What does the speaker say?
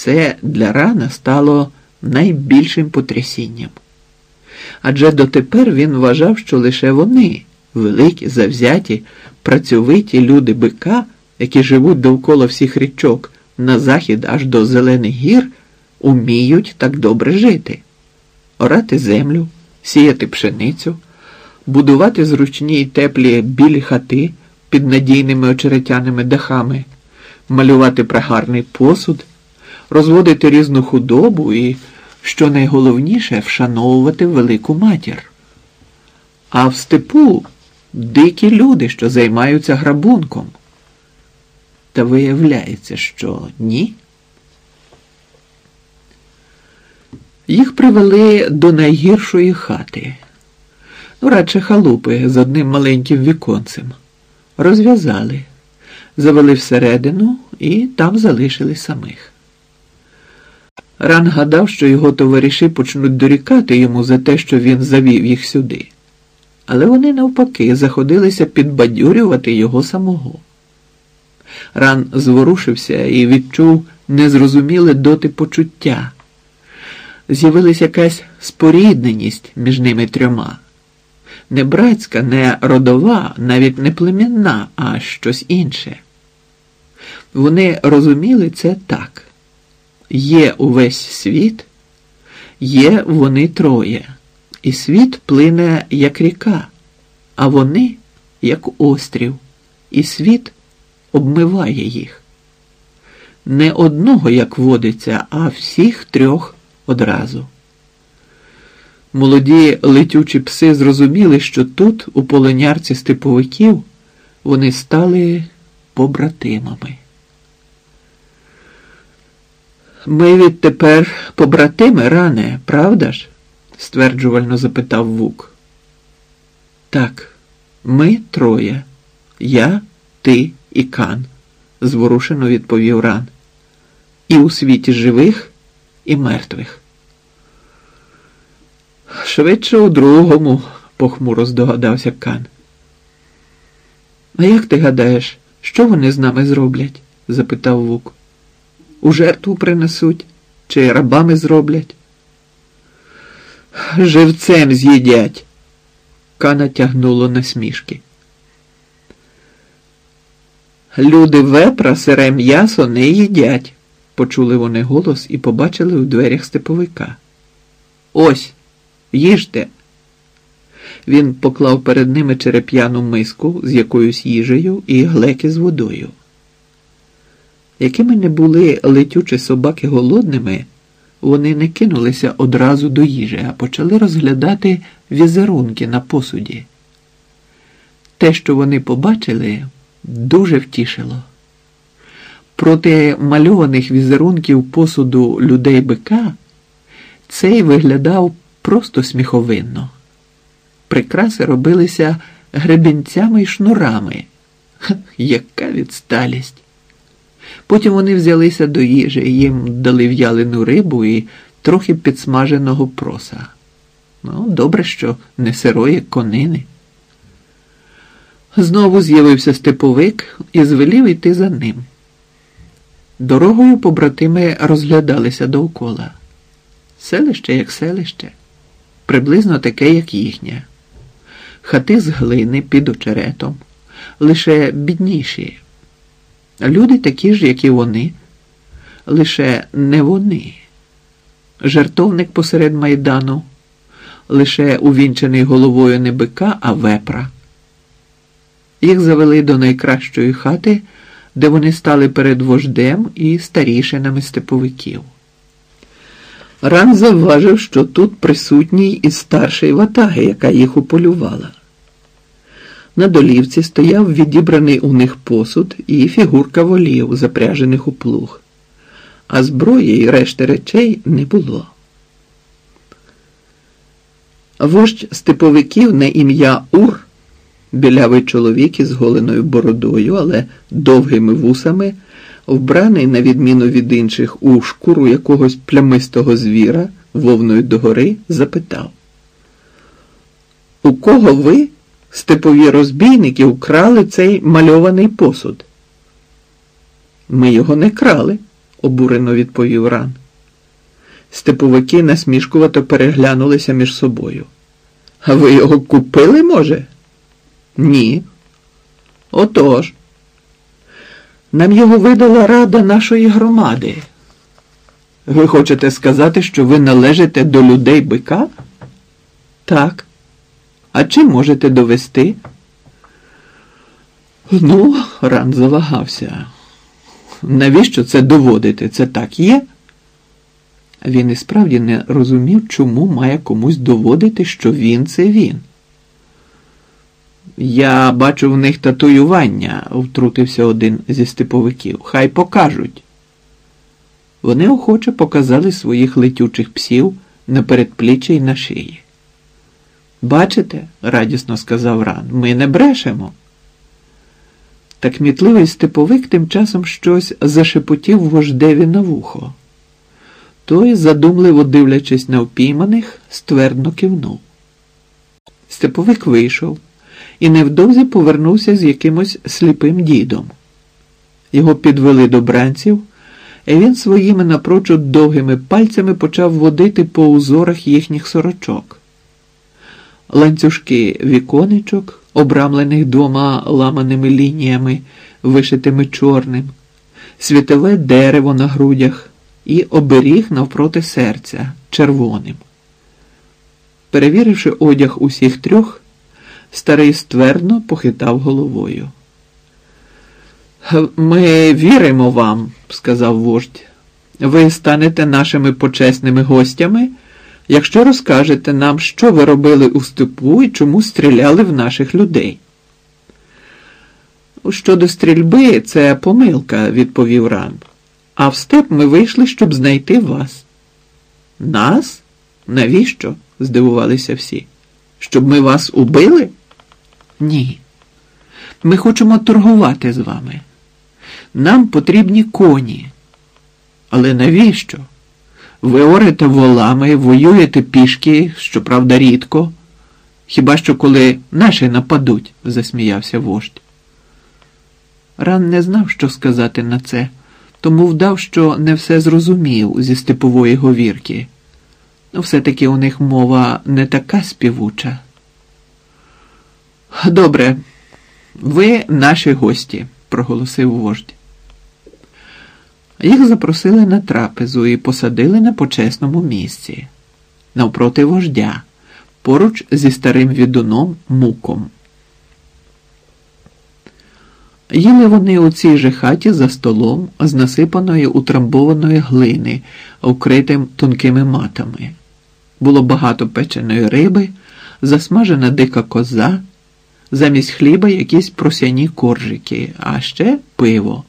Це для рана стало найбільшим потрясінням. Адже дотепер він вважав, що лише вони, великі, завзяті, працьовиті люди бика, які живуть довкола всіх річок на захід аж до Зелених гір, уміють так добре жити, орати землю, сіяти пшеницю, будувати зручні й теплі білі хати під надійними очеретяними дахами, малювати пригарний посуд, розводити різну худобу і, що найголовніше, вшановувати велику матір. А в степу дикі люди, що займаються грабунком. Та виявляється, що ні. Їх привели до найгіршої хати, ну, радше халупи з одним маленьким віконцем. Розв'язали, завели всередину і там залишили самих. Ран гадав, що його товариші почнуть дорікати йому за те, що він завів їх сюди. Але вони навпаки заходилися підбадьорювати його самого. Ран зворушився і відчув незрозуміле доти почуття. З'явилась якась спорідненість між ними трьома. Не братська, не родова, навіть не племінна, а щось інше. Вони розуміли це так. Є увесь світ, є вони троє, і світ плине як ріка, а вони як острів, і світ обмиває їх. Не одного, як водиться, а всіх трьох одразу. Молоді летючі пси зрозуміли, що тут, у полонярці степовиків, вони стали побратимами. Ми відтепер побратими ране, правда ж? стверджувально запитав Вук. Так, ми троє. Я, ти і Кан, зворушено відповів ран. І у світі живих, і мертвих. Швидше у другому, похмуро здогадався Кан. А як ти гадаєш, що вони з нами зроблять? запитав Вук. У жертву принесуть чи рабами зроблять? Живцем з'їдять. Кана тягнуло на смішки. Люди вепра сире м'ясо не їдять, почули вони голос і побачили у дверях степовика. Ось, їжте. Він поклав перед ними череп'яну миску з якоюсь їжею і глеки з водою. Якими не були летючі собаки голодними, вони не кинулися одразу до їжі, а почали розглядати візерунки на посуді. Те, що вони побачили, дуже втішило. Проти мальованих візерунків посуду людей бика цей виглядав просто сміховинно. Прикраси робилися гребінцями й шнурами. Ха, яка відсталість! Потім вони взялися до їжі, їм дали в'ялену рибу і трохи підсмаженого проса. Ну, добре, що не сирої конини. Знову з'явився степовик і звелів йти за ним. Дорогою побратими розглядалися довкола. Селище як селище, приблизно таке, як їхнє. Хати з глини під очеретом, лише бідніші. Люди такі ж, як і вони, лише не вони. Жартовник посеред майдану, лише увінчений головою не бика, а вепра. Їх завели до найкращої хати, де вони стали перед вождем і старішинами степовиків. Ран завважив, що тут присутній і старший ватаги, яка їх уполювала. На долівці стояв відібраний у них посуд і фігурка волів, запряжених у плуг, а зброї і решти речей не було. Вождь степовиків на ім'я Ур, білявий чоловік із голеною бородою, але довгими вусами, вбраний, на відміну від інших, у шкуру якогось плямистого звіра, вовною догори, запитав: У кого ви? Степові розбійники вкрали цей мальований посуд. Ми його не крали, обурено відповів ран. Степовики насмішкувато переглянулися між собою. А ви його купили, може? Ні. Отож. Нам його видала рада нашої громади. Ви хочете сказати, що ви належите до людей бика? Так. А чим можете довести? Ну, ран завагався. Навіщо це доводити? Це так є? Він і справді не розумів, чому має комусь доводити, що він це він. Я бачу в них татуювання, втрутився один зі степовиків. Хай покажуть. Вони охоче показали своїх летючих псів на передпліччя й на шиї. Бачите, радісно сказав Ран, ми не брешемо. Та кмітливий степовик тим часом щось зашепотів вождеві на вухо. Той, задумливо дивлячись на впійманих, ствердно кивнув. Степовик вийшов і невдовзі повернувся з якимось сліпим дідом. Його підвели до бранців, і він своїми напрочуд довгими пальцями почав водити по узорах їхніх сорочок. Ланцюжки віконечок, обрамлених двома ламаними лініями, вишитими чорним, світове дерево на грудях і оберіг навпроти серця червоним. Перевіривши одяг усіх трьох, старий ствердно похитав головою. Ми віримо вам, сказав вождь. Ви станете нашими почесними гостями, якщо розкажете нам, що ви робили у степу і чому стріляли в наших людей. Щодо стрільби, це помилка, відповів Ран. А в степ ми вийшли, щоб знайти вас. Нас? Навіщо? здивувалися всі. Щоб ми вас убили? Ні. Ми хочемо торгувати з вами. Нам потрібні коні. Але навіщо? Ви орете волами, воюєте пішки, щоправда, рідко. Хіба що коли наші нападуть, засміявся вождь. Ран не знав, що сказати на це, тому вдав, що не все зрозумів зі степової говірки. Ну, все-таки у них мова не така співуча. Добре, ви наші гості, проголосив вождь. Їх запросили на трапезу і посадили на почесному місці, навпроти вождя, поруч зі старим відуном муком. Їли вони у цій же хаті за столом з насипаної утрамбованої глини, укритим тонкими матами. Було багато печеної риби, засмажена дика коза, замість хліба якісь просяні коржики, а ще пиво.